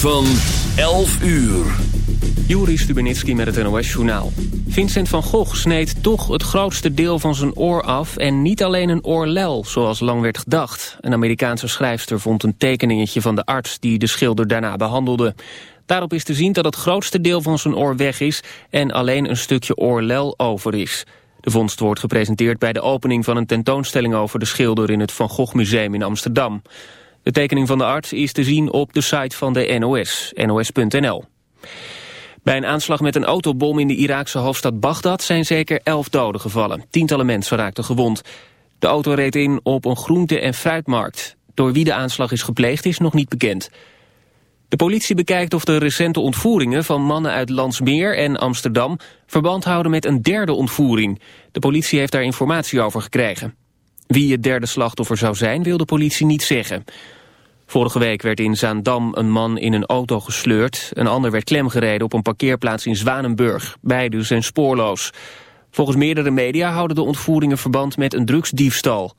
van 11 uur. Juri Stubenitski met het NOS-journaal. Vincent van Gogh sneed toch het grootste deel van zijn oor af... en niet alleen een oorlel, zoals lang werd gedacht. Een Amerikaanse schrijfster vond een tekeningetje van de arts... die de schilder daarna behandelde. Daarop is te zien dat het grootste deel van zijn oor weg is... en alleen een stukje oorlel over is. De vondst wordt gepresenteerd bij de opening van een tentoonstelling... over de schilder in het Van Gogh Museum in Amsterdam. De tekening van de arts is te zien op de site van de NOS, nos.nl. Bij een aanslag met een autobom in de Iraakse hoofdstad Bagdad zijn zeker elf doden gevallen. Tientallen mensen raakten gewond. De auto reed in op een groente- en fruitmarkt. Door wie de aanslag is gepleegd is nog niet bekend. De politie bekijkt of de recente ontvoeringen van mannen uit Landsmeer en Amsterdam verband houden met een derde ontvoering. De politie heeft daar informatie over gekregen. Wie het derde slachtoffer zou zijn wil de politie niet zeggen. Vorige week werd in Zaandam een man in een auto gesleurd. Een ander werd klemgereden op een parkeerplaats in Zwanenburg. Beide zijn spoorloos. Volgens meerdere media houden de ontvoeringen verband met een drugsdiefstal.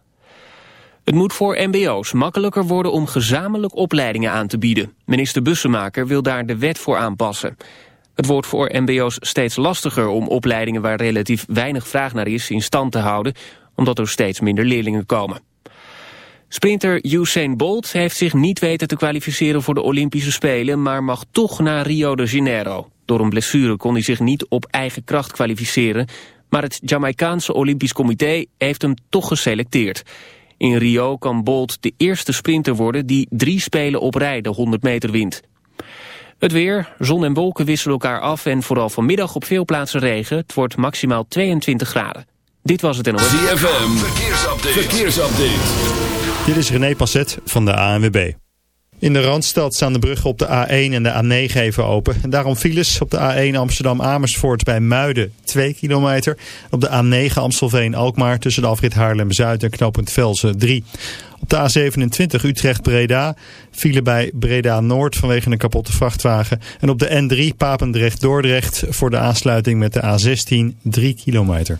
Het moet voor mbo's makkelijker worden om gezamenlijk opleidingen aan te bieden. Minister Bussemaker wil daar de wet voor aanpassen. Het wordt voor mbo's steeds lastiger om opleidingen waar relatief weinig vraag naar is in stand te houden, omdat er steeds minder leerlingen komen. Sprinter Usain Bolt heeft zich niet weten te kwalificeren voor de Olympische Spelen, maar mag toch naar Rio de Janeiro. Door een blessure kon hij zich niet op eigen kracht kwalificeren, maar het Jamaicaanse Olympisch Comité heeft hem toch geselecteerd. In Rio kan Bolt de eerste sprinter worden die drie spelen op rij de 100 meter wint. Het weer, zon en wolken wisselen elkaar af en vooral vanmiddag op veel plaatsen regen. Het wordt maximaal 22 graden. Dit was het NOS. ZFM, verkeersupdate. verkeersupdate. Dit is René Passet van de ANWB. In de Randstad staan de bruggen op de A1 en de A9 even open. En daarom files op de A1 Amsterdam-Amersfoort bij Muiden 2 kilometer. Op de A9 Amstelveen-Alkmaar tussen de afrit Haarlem-Zuid en knooppunt Velsen 3. Op de A27 Utrecht-Breda file bij Breda-Noord vanwege een kapotte vrachtwagen. En op de N3 Papendrecht-Dordrecht voor de aansluiting met de A16 3 kilometer.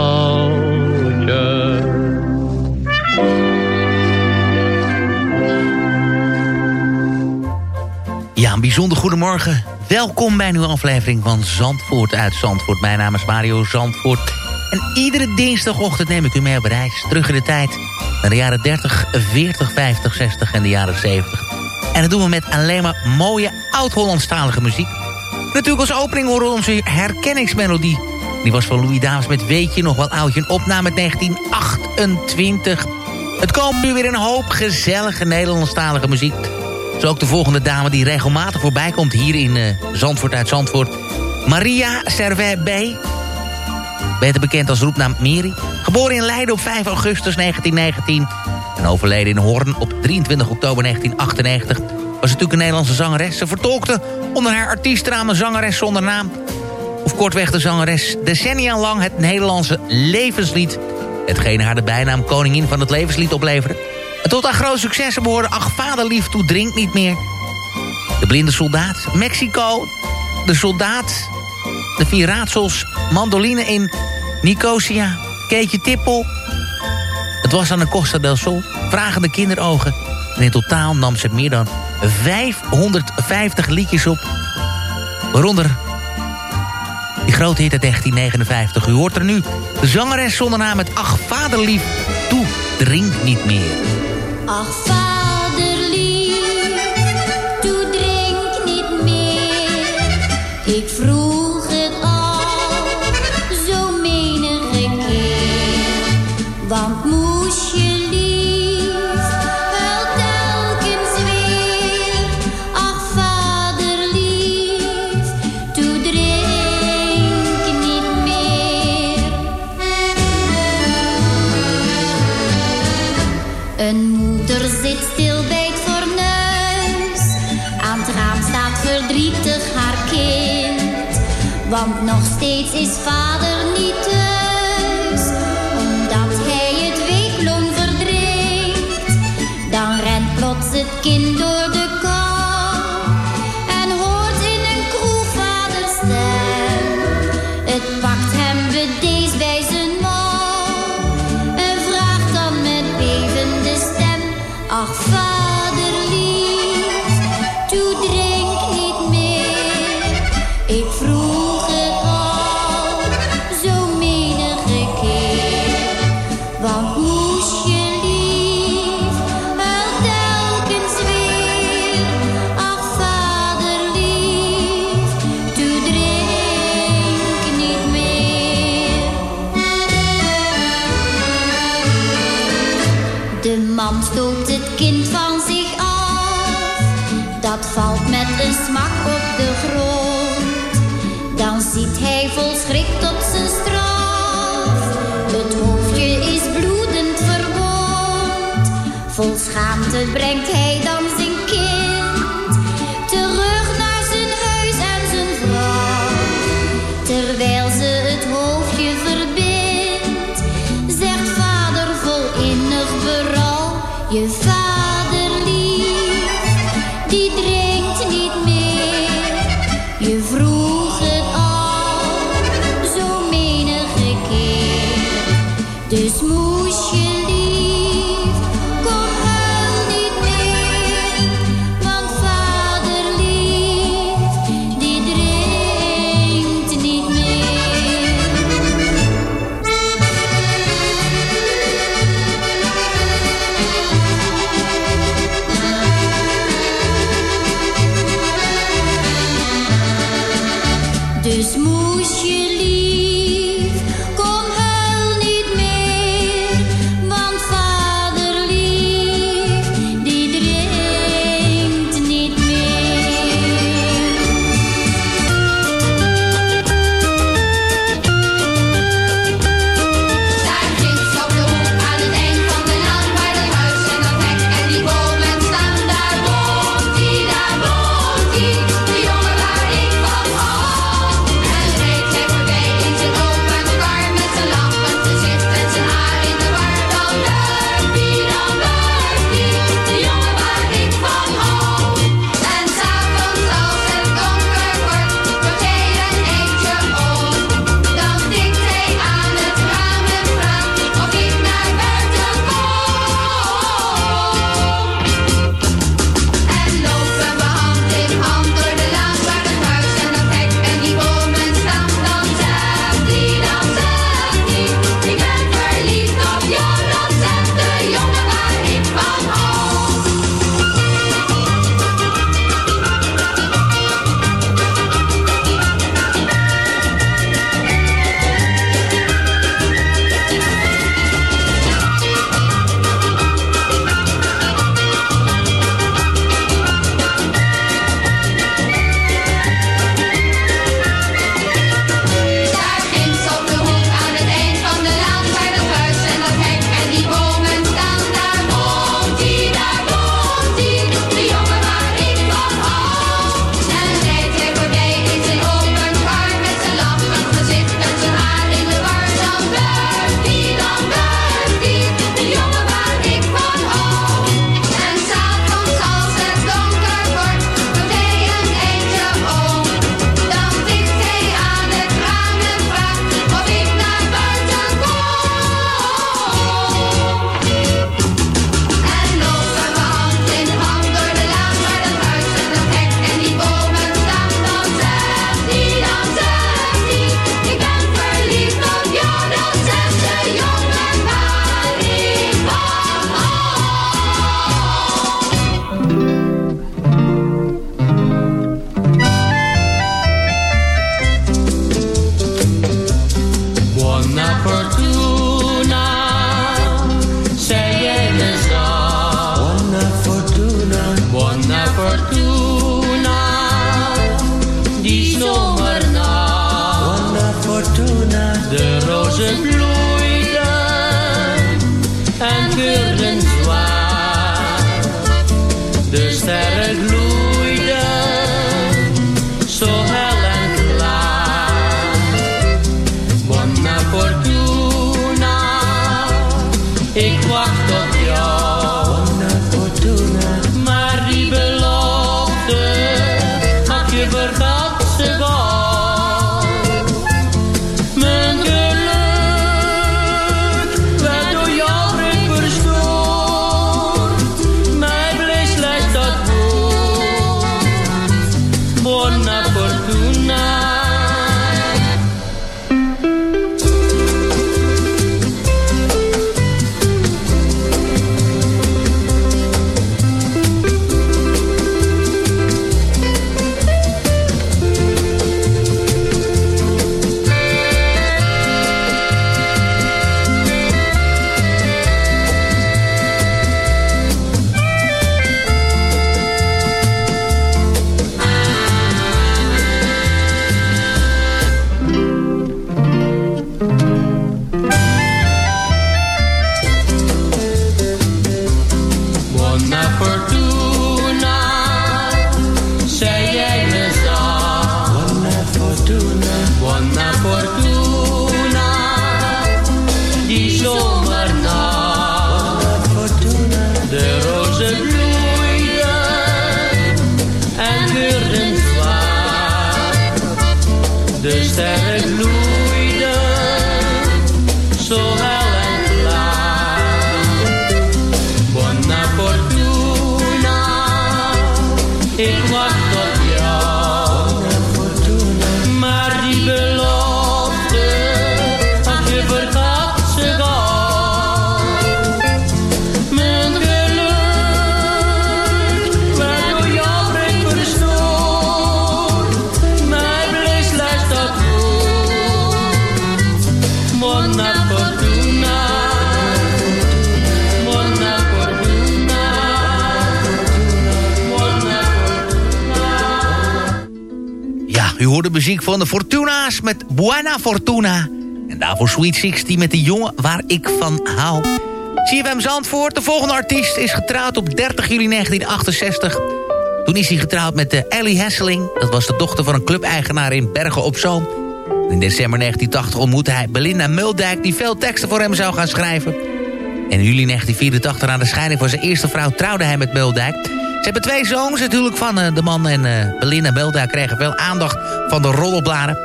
Ja, een bijzonder goedemorgen. Welkom bij een nieuwe aflevering van Zandvoort uit Zandvoort. Mijn naam is Mario Zandvoort. En iedere dinsdagochtend neem ik u mee op reis. Terug in de tijd naar de jaren 30, 40, 50, 60 en de jaren 70. En dat doen we met alleen maar mooie oud-Hollandstalige muziek. Natuurlijk als opening horen we onze herkenningsmelodie. Die was van Louis Davis met Weet je nog wel oudje. Een opname uit 1928. Het komt nu weer een hoop gezellige Nederlandstalige muziek. Zo ook de volgende dame die regelmatig voorbij komt hier in eh, Zandvoort uit Zandvoort. Maria Servet B. Beter bekend als roepnaam Miri. Geboren in Leiden op 5 augustus 1919. En overleden in Hoorn op 23 oktober 1998. Was natuurlijk een Nederlandse zangeres. Ze vertolkte onder haar artiestnaam een zangeres zonder naam. Of kortweg de zangeres decennia lang het Nederlandse levenslied. Hetgene haar de bijnaam koningin van het levenslied opleverde. Tot haar grote successen behoorden Ach vaderlief toe drink niet meer. De blinde soldaat, Mexico, de soldaat, de vier raadsels, mandoline in Nicosia, Keetje Tippel. Het was aan de Costa del Sol, vragende kinderogen. En in totaal nam ze meer dan 550 liedjes op. Waaronder die grote hit uit 1959. U hoort er nu de zangeres zonder naam met Ach vaderlief toe drink niet meer. Ach, vaderlief, toe drink niet meer. Ik vroeg het al, zo menige keer. Want steeds is brengt hij dan zijn kind terug naar zijn huis en zijn vrouw. Terwijl ze het hoofdje verbindt, zegt vader vol innig berouw. Je vader lief, die drinkt niet meer. Je u hoort de muziek van de Fortuna's met Buena Fortuna. En daarvoor Sweet 16 met de jongen waar ik van hou. CFM Zandvoort, de volgende artiest, is getrouwd op 30 juli 1968. Toen is hij getrouwd met de Ellie Hesseling. Dat was de dochter van een clubeigenaar in Bergen op Zoom. In december 1980 ontmoette hij Belinda Muldijk... die veel teksten voor hem zou gaan schrijven. En in juli 1984, na de scheiding van zijn eerste vrouw... trouwde hij met Muldijk. Ze hebben twee zoons. Het huwelijk van eh, de man en eh, Belinda Muldijk... kregen veel aandacht van de roddelbladen.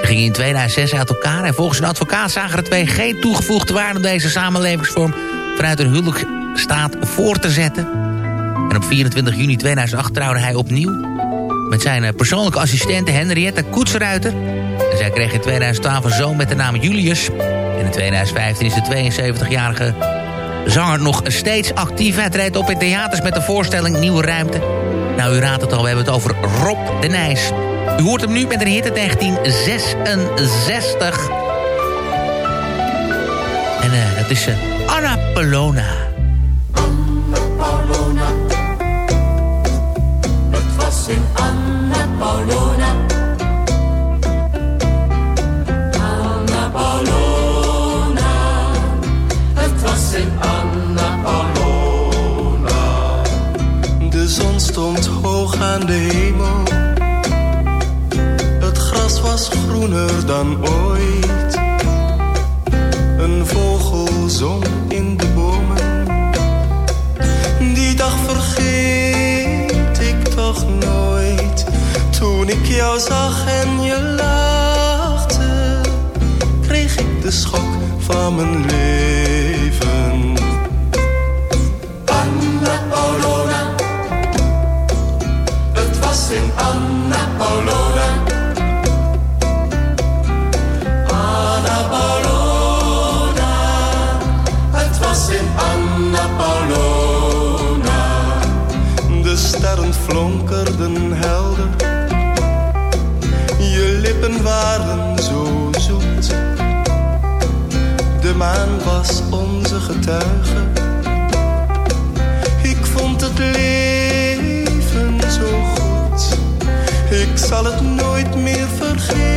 Ze gingen in 2006 uit elkaar... en volgens een advocaat zagen de twee geen toegevoegde waarde... om deze samenlevingsvorm vanuit hun huwelijksstaat voor te zetten. En op 24 juni 2008 trouwde hij opnieuw met zijn eh, persoonlijke assistente Henriette Koetsruiter. En zij kreeg in 2012 een zoon met de naam Julius. En in 2015 is de 72-jarige zanger nog steeds actief. Hij treedt op in theaters met de voorstelling Nieuwe Ruimte. Nou, u raadt het al, we hebben het over Rob de Nijs. U hoort hem nu met een hit uit 1966. En eh, dat is eh, Anna Polona. Paulona. Het was in Anna Paulona. Groener dan ooit. Een vogel zong in de bomen. Die dag vergeet ik toch nooit. Toen ik jou zag en je lachte, kreeg ik de schok van mijn leven. Anna Paulona. Het was in Anna Paulona. Flonkerden helder. Je lippen waren zo zoet. De maan was onze getuige. Ik vond het leven zo goed. Ik zal het nooit meer vergeten.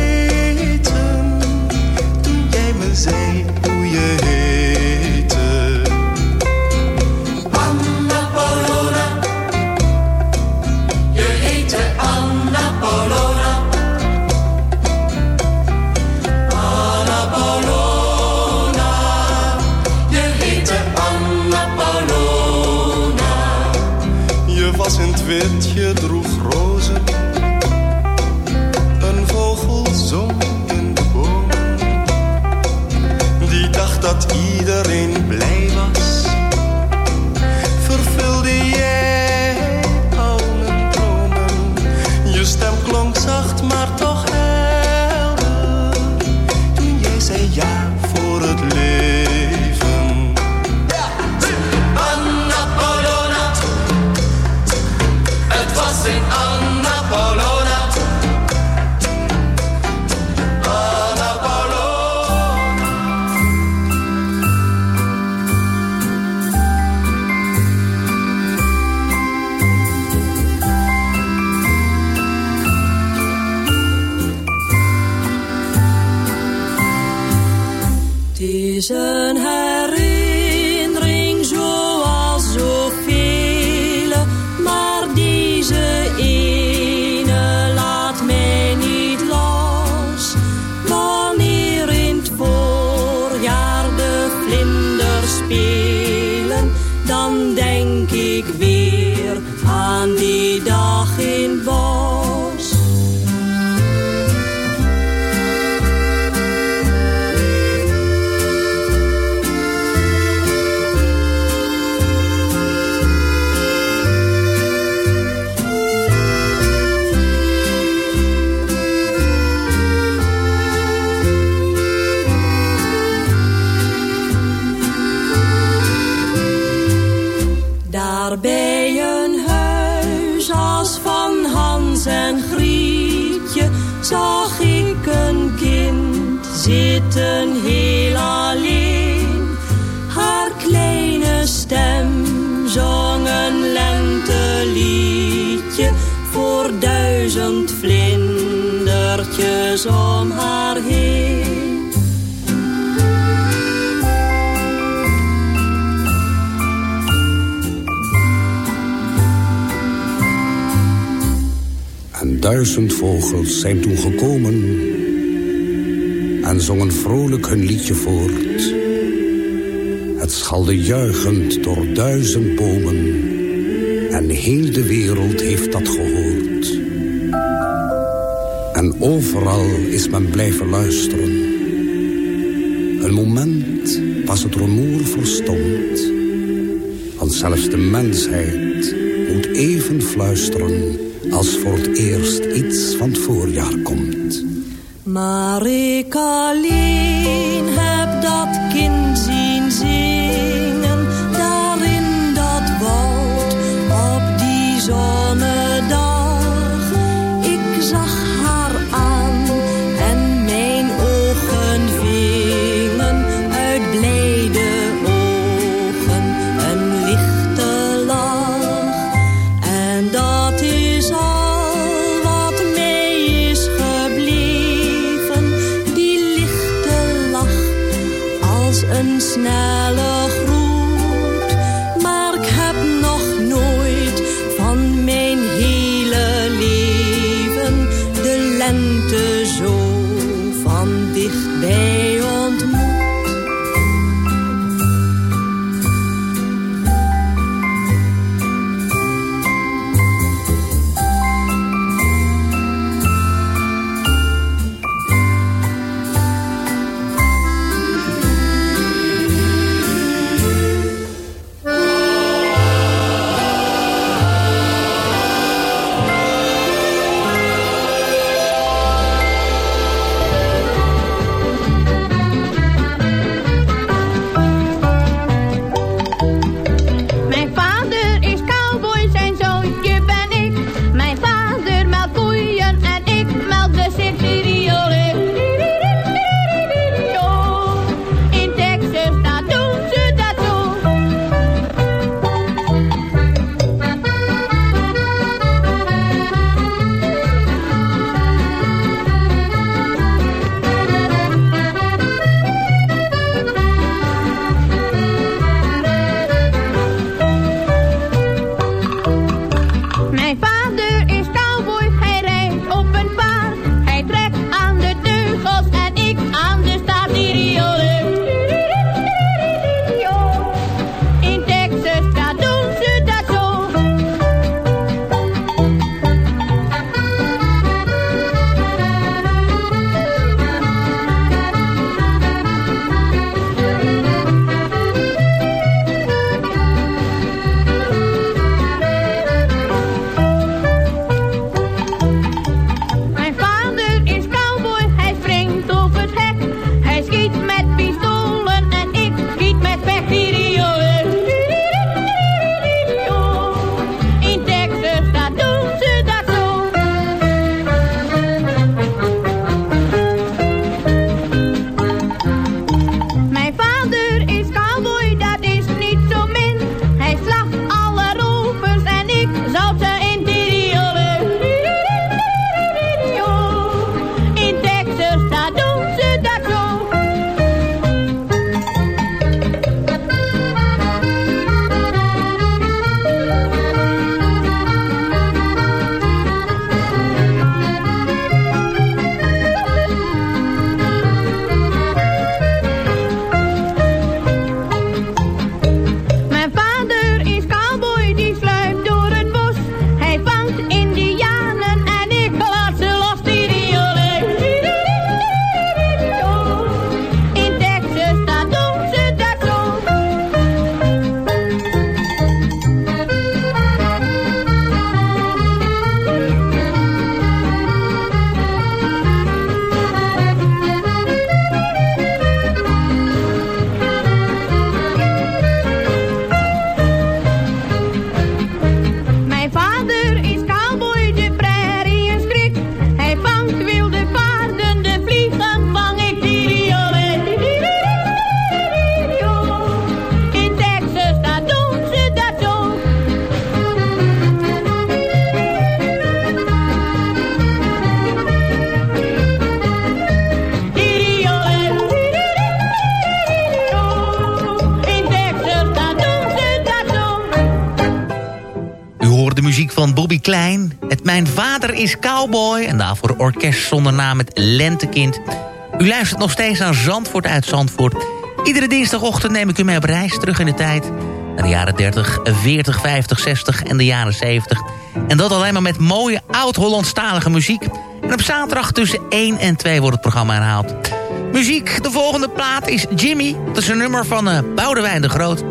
Om haar heen. En duizend vogels zijn toen gekomen en zongen vrolijk hun liedje voort. Het schalde juichend door duizend bomen en heel de wereld heeft dat gehoord. En overal is men blijven luisteren. Een moment was het rumoer verstomd, want zelfs de mensheid moet even fluisteren als voor het eerst iets van het voorjaar komt. Maar ik alleen heb dat kind Bobby Klein. Het Mijn Vader is Cowboy. En daarvoor orkest zonder naam het Lentekind. U luistert nog steeds naar Zandvoort uit Zandvoort. Iedere dinsdagochtend neem ik u mee op reis terug in de tijd. Naar de jaren 30, 40, 50, 60 en de jaren 70. En dat alleen maar met mooie oud-Hollandstalige muziek. En op zaterdag tussen 1 en 2 wordt het programma herhaald. Muziek, de volgende plaat is Jimmy. Dat is een nummer van uh, Boudewijn de Groot.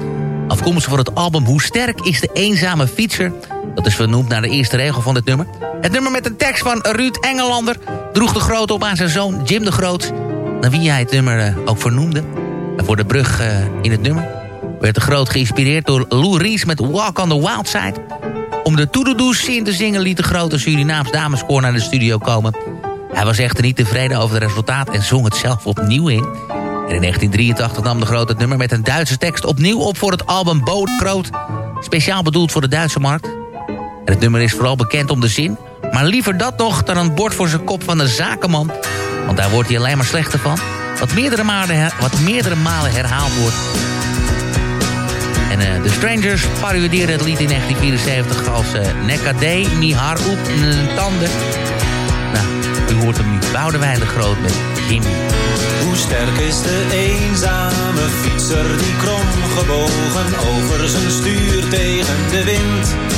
Afkomstig van het album Hoe sterk is de eenzame fietser... Dat is vernoemd naar de eerste regel van dit nummer. Het nummer met een tekst van Ruud Engelander... droeg de Groot op aan zijn zoon Jim de Groot... naar wie hij het nummer uh, ook vernoemde. En voor de brug uh, in het nummer... werd de Groot geïnspireerd door Lou Rees met Walk on the Wild Side. Om de Toededoes in te zingen liet de grote Surinaams dameskoor naar de studio komen. Hij was echter niet tevreden over het resultaat en zong het zelf opnieuw in... En in 1983 nam de Groot het nummer met een Duitse tekst opnieuw op voor het album Boot Groot. Speciaal bedoeld voor de Duitse markt. En het nummer is vooral bekend om de zin. Maar liever dat nog dan een bord voor zijn kop van de zakenman. Want daar wordt hij alleen maar slechter van. Wat meerdere malen, wat meerdere malen herhaald wordt. En uh, de Strangers parodieerden het lied in 1974 als uh, Nekade, Mihar Oep, Tanden. Nou, u hoort hem nu. Boudewijn de Groot met Jimmy. Hoe sterk is de eenzame fietser die krom gebogen over zijn stuur tegen de wind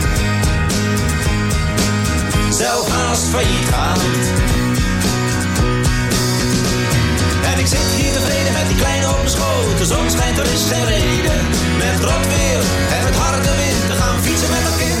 zelf haast failliet gaat. En ik zit hier tevreden met die kleine op mijn schoot. De zon schijnt, er is geen reden. Met rot weer en met harde wind te gaan fietsen met dat kind.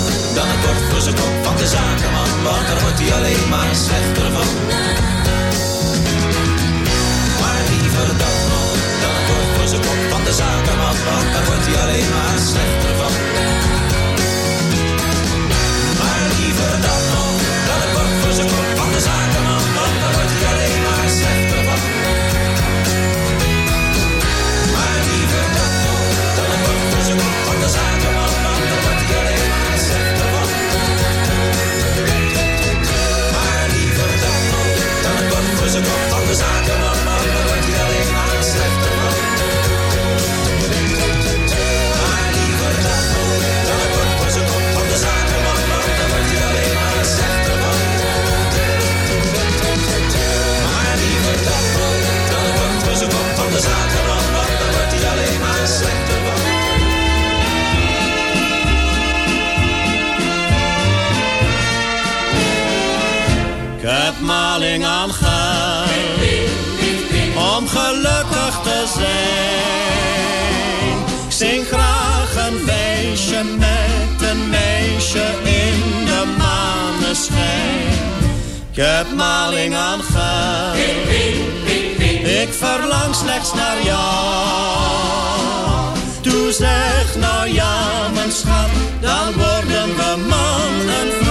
dan het bord voor zijn kop van de zakenman, want daar wordt hij alleen maar slechter van. Maar liever dat nog dan het bord voor zijn kop van de zakenman, want daar wordt hij alleen maar slechter van. Maar liever dat nog dan het bord voor zijn kop van de zakenman, met een meisje in de maneschijn. Ik heb maling aan geld. Ik verlang slechts naar jou. Toe zeg nou ja, mijn schat, dan worden we man en vrouw.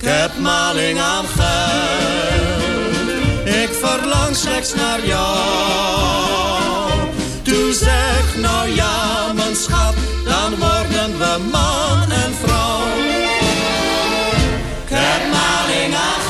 Ik heb maling aan. Ik verlang slechts naar jou. Toe zeg nou ja, mijn schat, dan worden we man en vrouw. Ik heb maling aan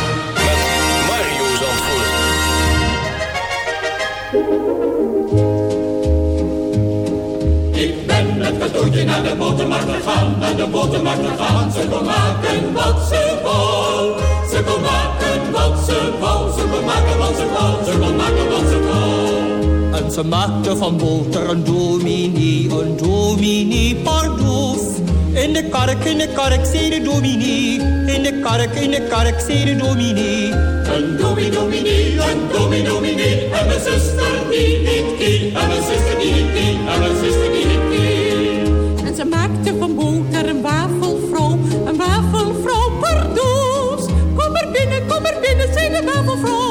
Ik ben met cadeautje naar de botermarkt gegaan, naar de botermarkt gegaan. Ze kon maken wat ze wou. Ze kon maken wat ze wou. Ze kon maken wat ze wou. Ze kon maken wat ze wou. En ze maakte van boter een dominee, een dominee pardoes. In de kark, in de kark, zei de dominee. In de kark, in de kark, zei de dominee. Een dominee, dominee, een dominee, dominee. En mijn zuster die niet kie. En mijn zuster die niet kie. En mijn zuster die niet kie. En ze maakte van boter een wafelvrouw, een wafelvrouw pardoes. Kom er binnen, kom er binnen, zei de wafelvrouw.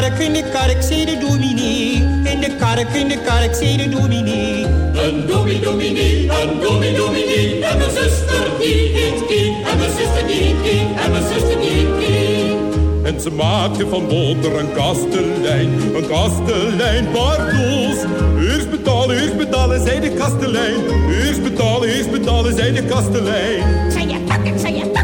kark, in de kark, zei de dominee. In de kark, in de kark, zei de dominee. Een dominee, dominee, een dominee, dominee. En mijn zuster die niet kie. En mijn zuster die niet kie. En mijn zuster die niet kie. En ze maakte van boter een kastelein, een kastelein pardoes. Eerst betalen, eerst betalen, zei de kastelein. Eerst betalen, eerst betalen, zei de kastelein. Zei je pakken, ik zei je pakken,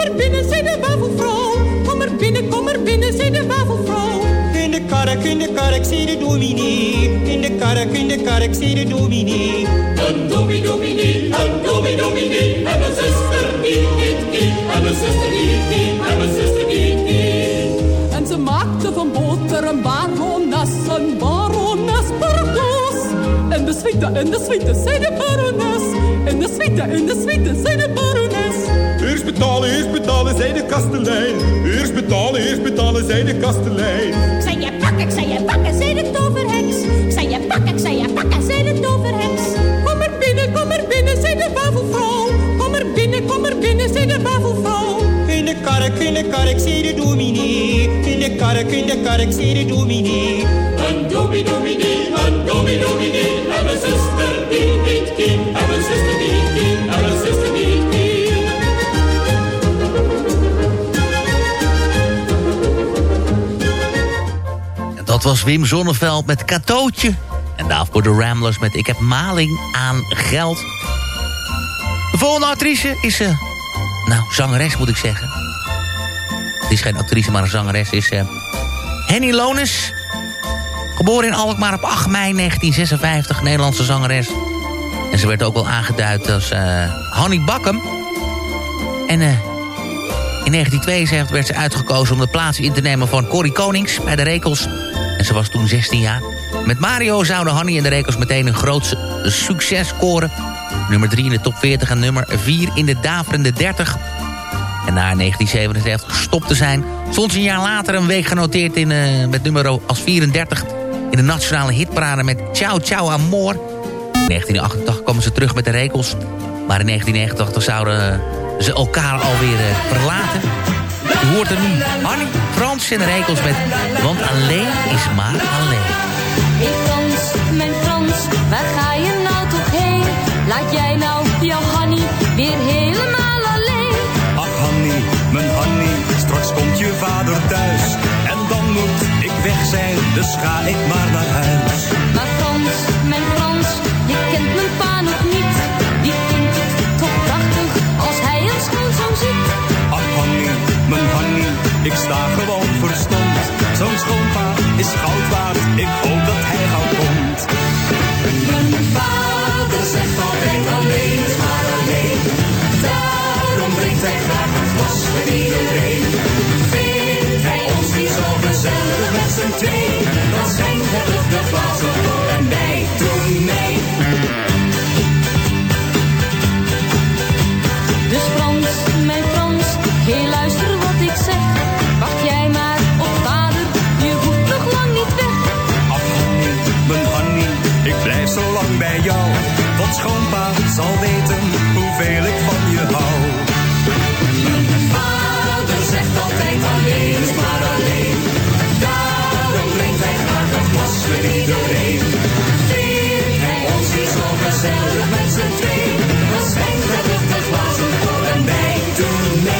kom er binnen, zei de wafelvrouw. Kom er binnen, kom er binnen, zei de wafelvrouw. In de kark, in de kark, zei de dominee. In de kark, in de kark, zei de dominee. Een domi dominee, een domi dominee. En mijn zuster niet, niet, niet. En mijn zuster niet, niet. En mijn zuster niet, niet. En ze maakte van boter een barones, een barones pardoes. In de suite, in de suite, zei de barones. In de suite, in de suite, zei de barones. Eerst betalen, eerst betalen, zei de kastelein. Eerst betalen, eerst betalen, zei de kastelein. Ik zei je pakken, ik zei je pakken, zei de toverheks. Ik zei je pakken, ik zei je pakken, zei de toverheks. Kom er binnen, kom er binnen, zei de wafelvrouw. Kom er binnen, kom er binnen, zei de wafelvrouw. In de kark, in de kark, zei de dominee. In de kark, in de kark, zei de dominee. Een domi dominee, een domi dominee. En mijn zuster dat was Wim Zonneveld met Katootje. En daarvoor de Ramblers met Ik heb maling aan geld. De volgende actrice is... eh nou, zangeres moet ik zeggen. Het is geen actrice, maar een zangeres. is eh Henny Lones. Geboren in Alkmaar op 8 mei 1956. Nederlandse zangeres. En ze werd ook wel aangeduid als eh Hanny Bakkum. En in 1972 werd ze uitgekozen om de plaats in te nemen van Corrie Konings bij de Rekels. En ze was toen 16 jaar. Met Mario zouden Hanny en de Rekels meteen een groot succes scoren. Nummer 3 in de top 40 en nummer 4 in de daverende 30. En na 1977 gestopt te zijn... stond ze een jaar later een week genoteerd in, eh, met nummer als 34... in de nationale hitparade met Ciao Ciao Amor. In 1988 kwamen ze terug met de Rekels. Maar in 1989 zouden ze elkaar alweer eh, verlaten. U hoort er nu Hanny, Frans en de Rekels met... Want alleen is maar alleen. Hey Frans, mijn Frans, waar ga je nou toch heen? Laat jij nou jouw Hanny weer helemaal alleen? Ach Hanny, mijn Hanny, straks komt je vader thuis. En dan moet ik weg zijn, dus ga ik maar naar huis. Maar Frans, mijn Frans, je kent mijn pa nog niet. Mijn Hanny, ik sta gewoon verstomd. Zo'n schoonpa is goud waard, ik hoop dat hij gauw komt. Mijn vader zegt altijd alleen is maar alleen. Daarom drinkt hij graag een glas met iedereen. Vindt hij ons niet zo gezellig met z'n twee, dan schenkt hij terug de glazen voor en wij doen mee. Dus Frans, mijn Frans, heel luister zo lang bij jou. Zal weten hoeveel ik van je hou. Mijn vader zegt altijd alleen is maar alleen. Daarom brengt hij graag een glas voor iedereen. Vindt hij ons is zo gezellig met z'n twee. Dan schenkt hij luchtig glazen voor en wij mee.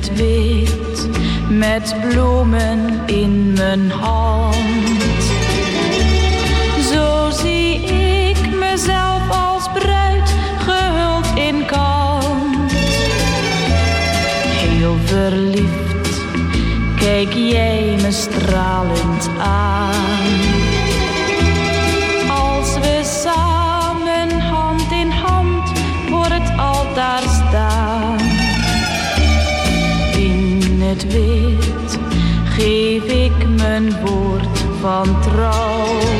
Want schoonpa met bloemen in mijn hand. Zo zie ik mezelf als bruid gehuld in kant. Heel verliefd kijk jij me stralend aan. Mijn woord van trouw.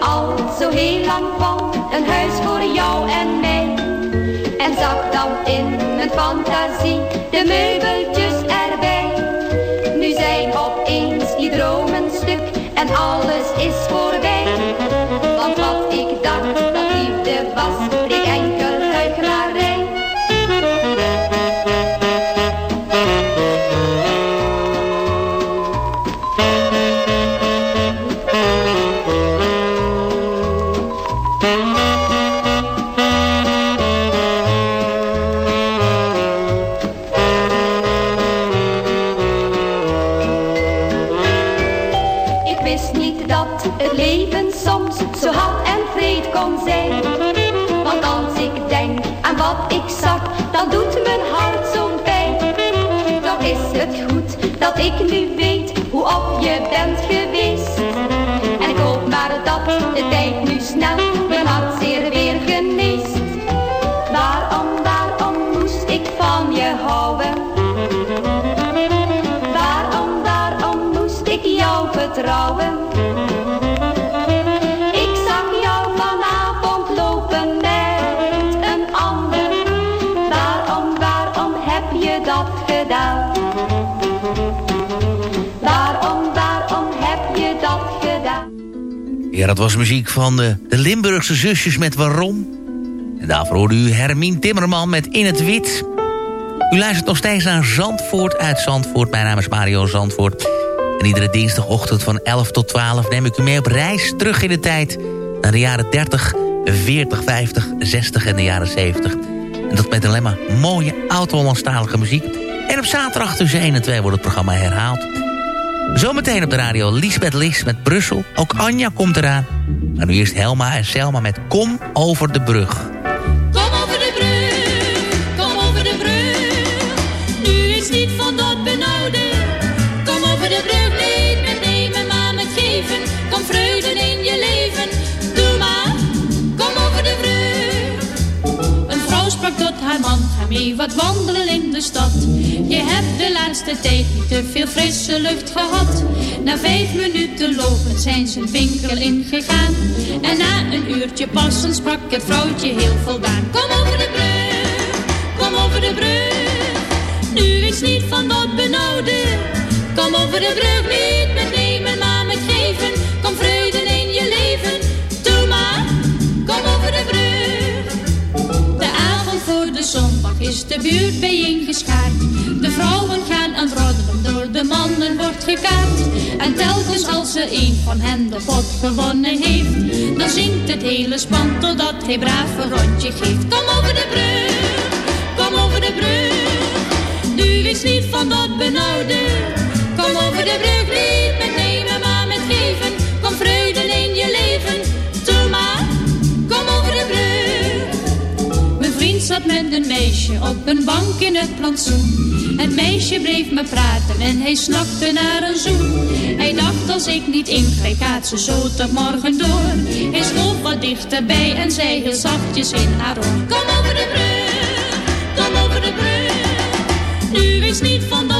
Al zo heel lang van een huis voor jou en mij. En zag dan in mijn fantasie de meubeltjes erbij. Nu zijn opeens die dromen stuk en alles is voorbij. Want als ik denk aan wat ik zag, dan doet mijn hart zo'n pijn. Toch is het goed dat ik nu weet hoe op je bent geweest. En ik hoop maar dat de tijd nu snel mijn hart zeer weer geneest. Waarom, waarom moest ik van je houden? Waarom, waarom moest ik jou vertrouwen? Ja, dat was muziek van de, Limburgse zusjes met Waarom. En daarvoor hoorde u Hermien Timmerman met In het Wit. U luistert nog steeds naar Zandvoort uit Zandvoort. Mijn naam is Mario Zandvoort. En iedere dinsdagochtend van 11 tot 12 neem ik u mee op reis terug in de tijd... naar de jaren 30, 40, 50, 60 en de jaren 70. En dat met alleen maar mooie oud-Hollandstalige muziek. En op zaterdag tussen 1 en 2 wordt het programma herhaald. Zometeen op de radio Liesbeth Lis met Brussel. Ook Anja komt eraan. Maar nu eerst Helma en Selma met Kom over de brug. Kom over de brug, kom over de brug. Nu is niet van dat benauwde. Kom over de brug, niet met nemen, maar met geven. Kom vreugde in je leven. Doe maar, kom over de brug. Een vrouw sprak tot haar man, wat wandelen in de stad. Je hebt de laatste tijd niet te veel frisse lucht gehad. Na vijf minuten lopen zijn ze een winkel ingegaan. En na een uurtje passen sprak het vrouwtje heel voldaan. Kom over de brug, kom over de brug. Nu is niet van dat benauwde. Kom over de brug, niet de buurt bijeengeschaard. De vrouwen gaan aan roddelen, door de mannen wordt gekaart. En telkens als er een van hen de pot gewonnen heeft, dan zingt het hele span totdat hij braaf een rondje geeft. Kom over de brug, kom over de brug. Nu is niet van dat benauwde. Kom over de brug, niet met een meisje op een bank in het plantsoen. Het meisje bleef me praten en hij snakte naar een zoen. Hij dacht als ik niet ingreep gaat ze zo tot morgen door. Hij schoof wat dichterbij en zei heel zachtjes in haar oor. Kom over de brug, kom over de brug. Nu is niet van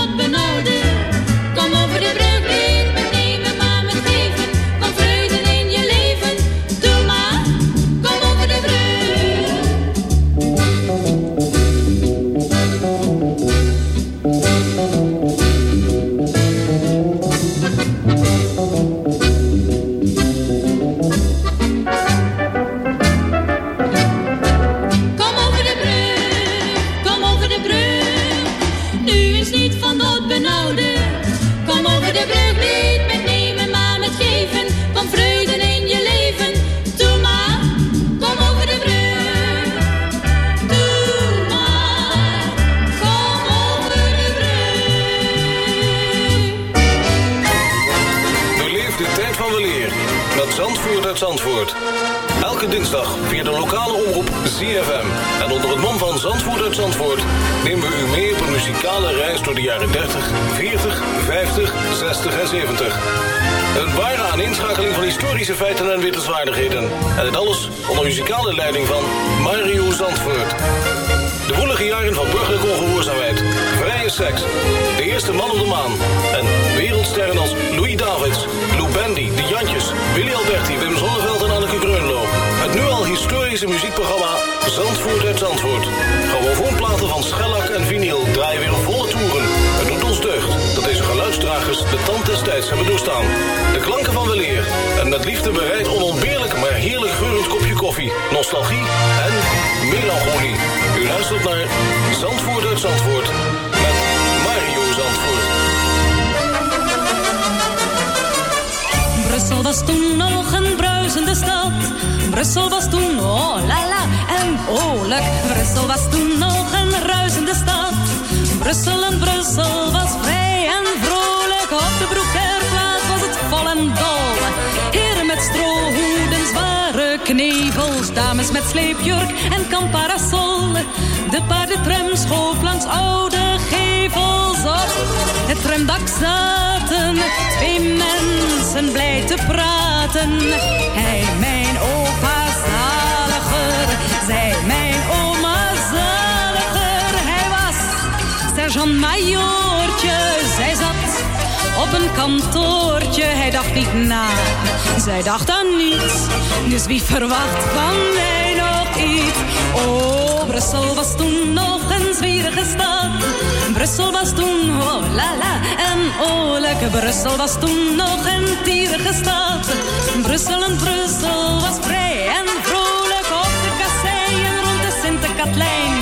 sleepjurk en kamparasol. De paardentram schoof langs oude gevels op. Het tramdak zaten twee mensen blij te praten. Hij, mijn opa zaliger, zij, mijn oma zaliger. Hij was sergeant Majoortje. Zij zat op een kantoortje, hij dacht niet na. Zij dacht aan niets, dus wie verwacht van mij iets? Oh, Brussel was toen nog een zwierige stad. Brussel was toen, oh la la, en oh lekker Brussel was toen nog een tierige stad. Brussel en Brussel was vrij en vrolijk op de kasseien rond de Sinterkatlijn.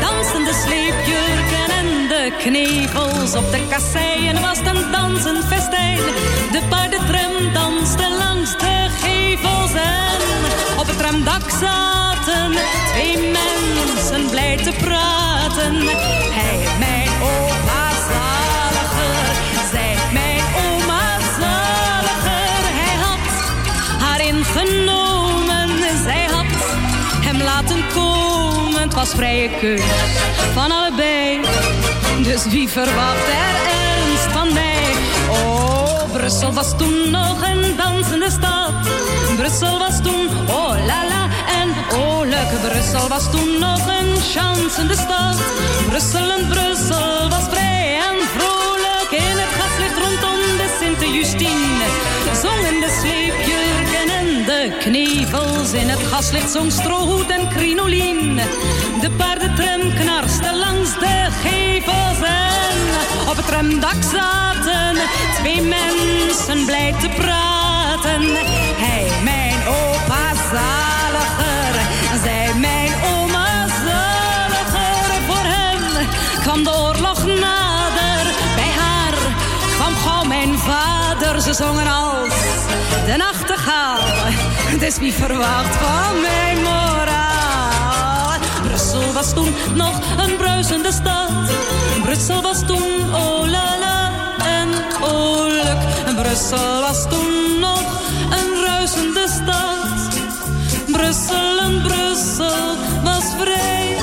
Dansende sleepjurken en de knevels op de kasseien was een dansend festijn. De paardentram danste de gevels en op het tramdak zaten twee mensen blij te praten. Hij, mijn opa zaliger, zij, mijn oma zaliger. Hij had haar ingenomen, zij had hem laten komen. Het was vrije keus van allebei, dus wie verwacht er ernst van mij? Brussel was toen nog een dansende stad. Brussel was toen, oh la la, en oh leuke Brussel was toen nog een chansende stad. Brussel en Brussel was vrij en vrolijk in het gaslicht rondom de Sint-Justine. Zongen de sleepjurken en de knevels in het gaslicht zong strohoed De paardentram knarste langs de gevels en op het tramdak zaten twee mensen blij te praten. Hij, mijn opa zaliger, zij, mijn oma zaliger. Voor hem kwam de oorlog nader, bij haar kwam gauw mijn vader. Ze zongen als de nachtegaal, dus wie verwacht van mijn moraal? Brussel was toen nog een bruisende stad. Brussel was toen, oh la la, en oh. Brussel was toen nog een ruisende stad. Brussel en Brussel was vrij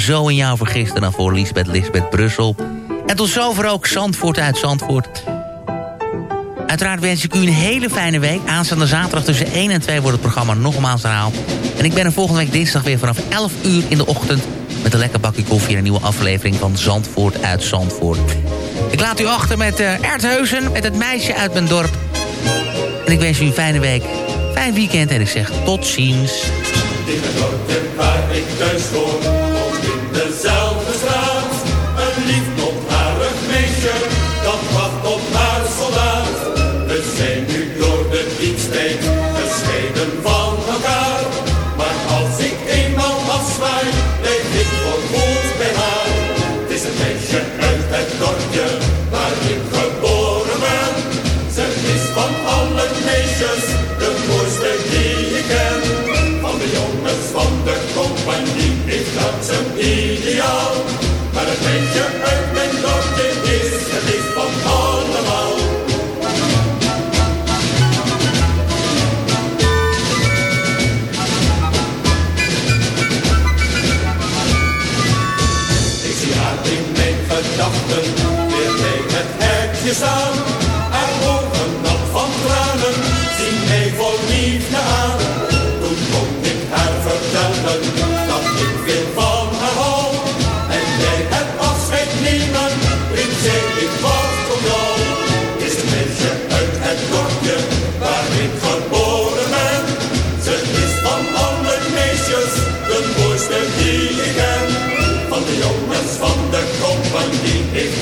zo in jou vergist. En voor Lisbeth Lisbeth Brussel. En tot zover ook Zandvoort uit Zandvoort. Uiteraard wens ik u een hele fijne week. Aanstaande zaterdag tussen 1 en 2 wordt het programma nogmaals herhaald. En ik ben er volgende week dinsdag weer vanaf 11 uur in de ochtend... met een lekker bakje koffie en een nieuwe aflevering van Zandvoort uit Zandvoort. Ik laat u achter met uh, Ertheusen, met het meisje uit mijn dorp. En ik wens u een fijne week, fijn weekend en ik zeg tot ziens. gezellig. Zijn ideaal. Maar het meisje uit